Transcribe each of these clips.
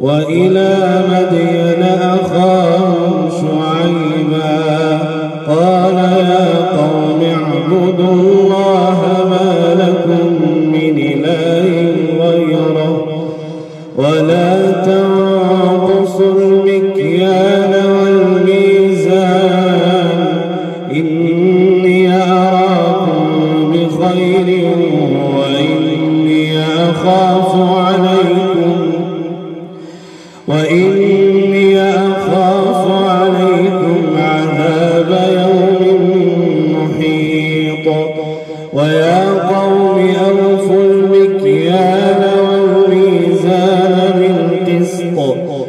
وإلى مدين أخاهم شعيبا. قال يا قوم اعبدوا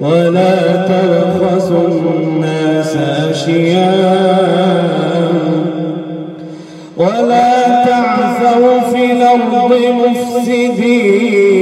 ولا تبخسوا الناس أشياء. ولا تعثوا في الأرض مفسدين.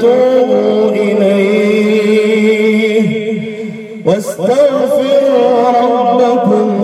توبوا إليه واستغفروا ربكم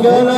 Can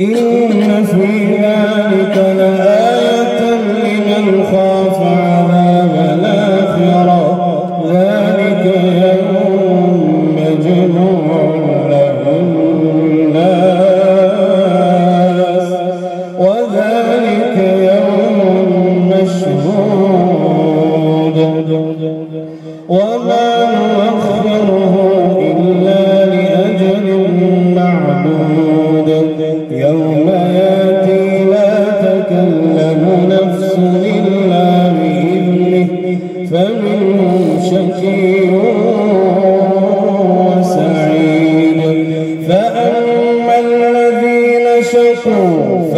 إن في ذلك لآية لمن خاف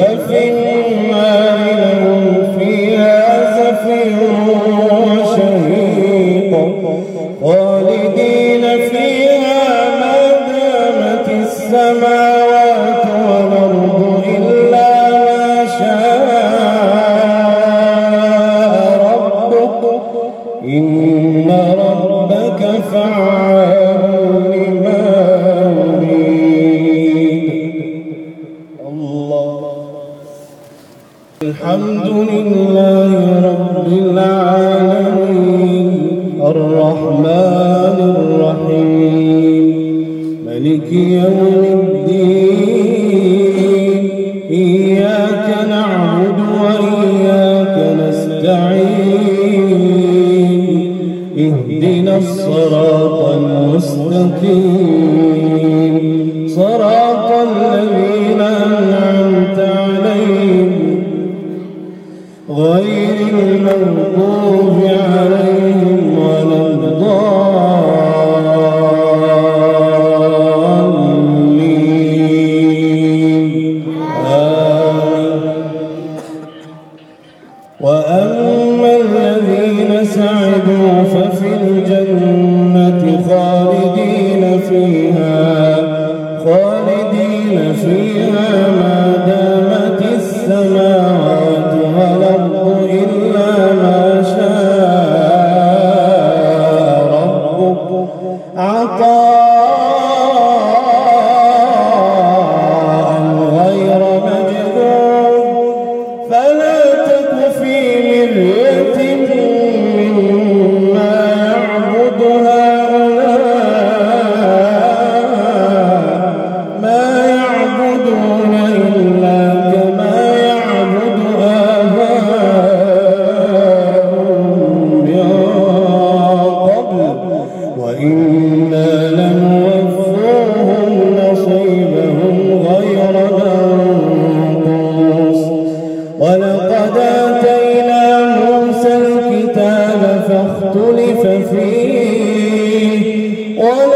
Heaven. مستعين اهدنا الصراط المستقيم. all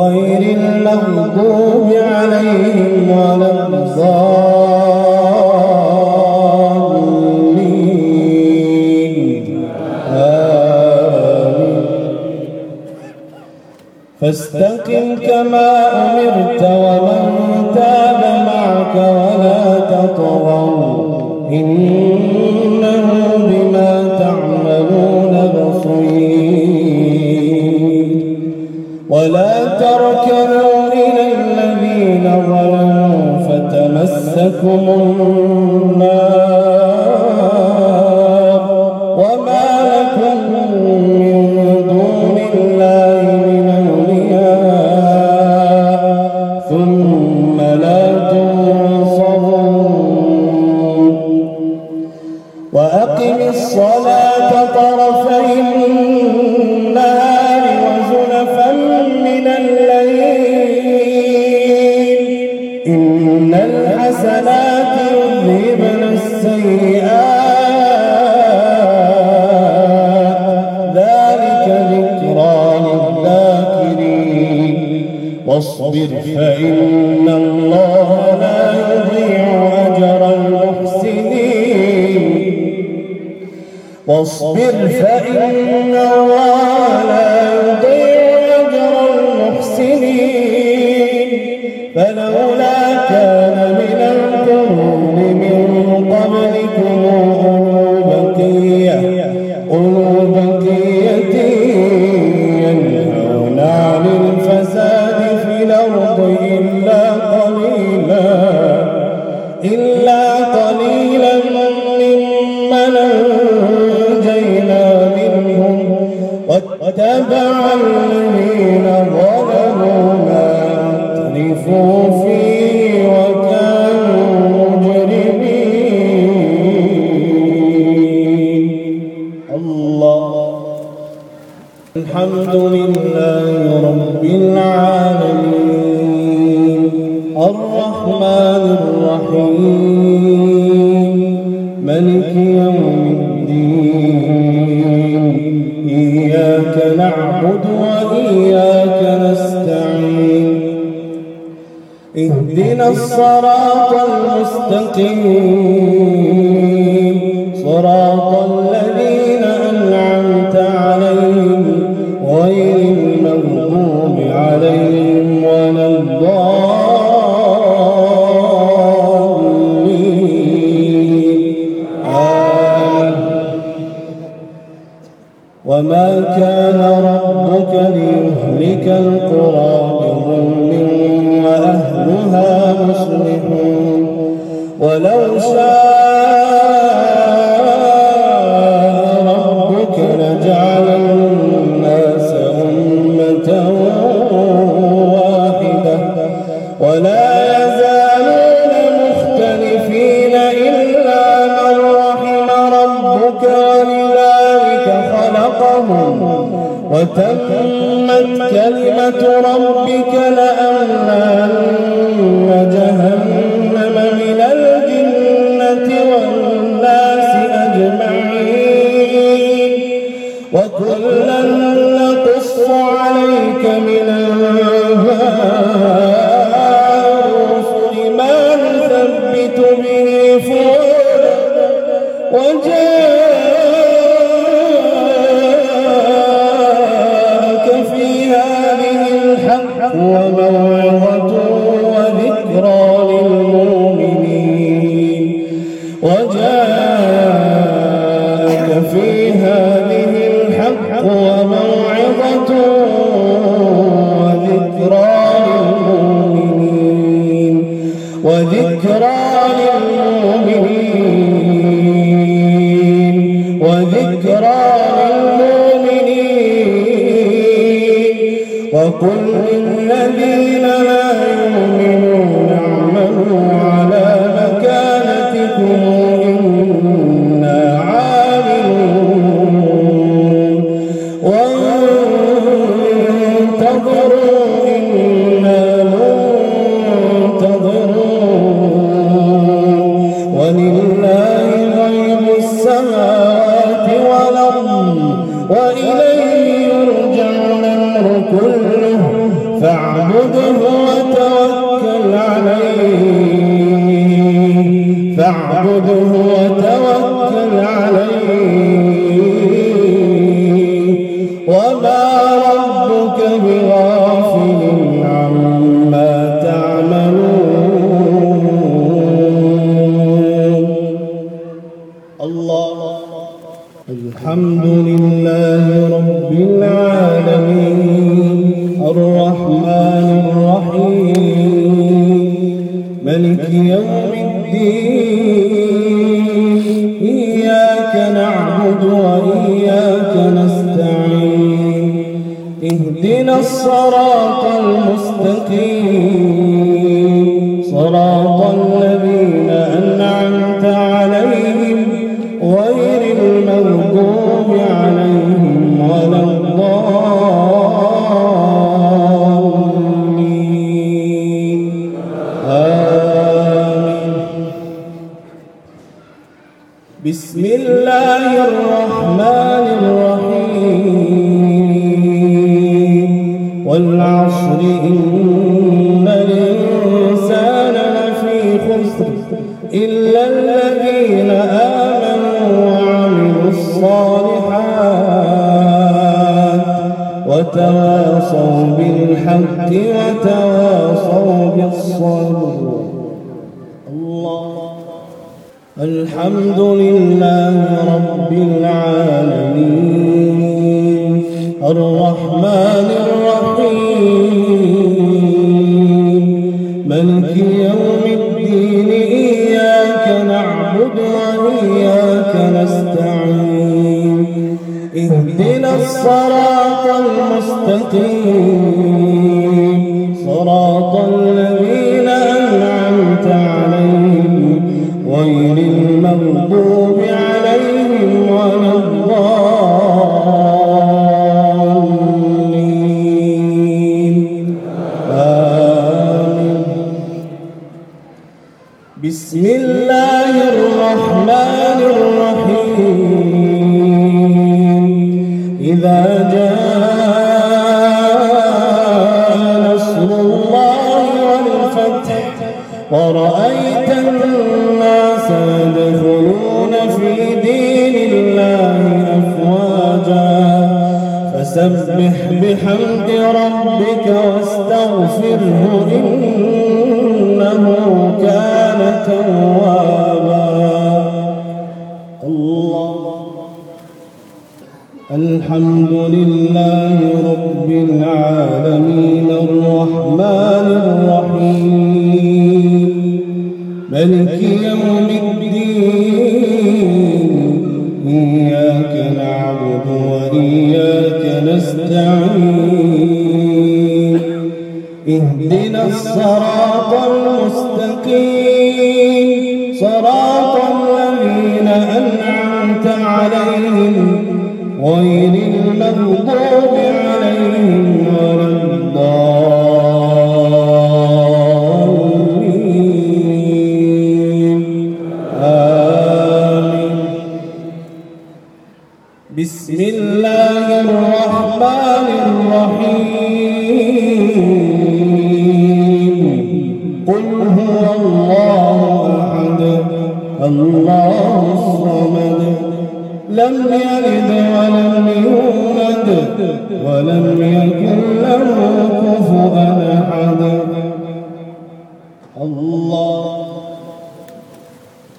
غير المغضوب عليهم ولا الضالين. آمين. فاستقم كما أمرت ومن تاب معك ولا تطغوا. لكم Palmeiras. É, e وتبعني الرحمن الرحيم. ملك يوم الدين إياك نعبد وإياك نستعين. اهدنا الصراط المستقيم. إلى الله والفتح ورأيت الناس يدخلون في دين الله أفواجا. فسبح بحمد ربك واستغفره إنه كان توابا. الله. الحمد لله رب العالمين. الرحمن الرحيم. ملك يوم الدين إياك نعبد وإياك نستعين. اهدنا الصراط المستقيم.